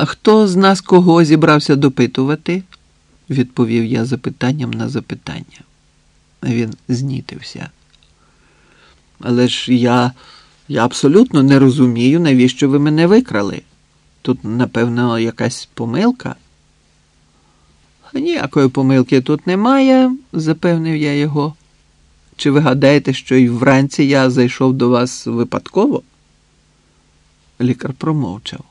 А хто з нас кого зібрався допитувати? відповів я запитанням на запитання. Він знітився. Але ж я, я абсолютно не розумію, навіщо ви мене викрали. Тут, напевно, якась помилка. Ніякої помилки тут немає, запевнив я його. Чи ви гадаєте, що й вранці я зайшов до вас випадково? Лікар промовчав.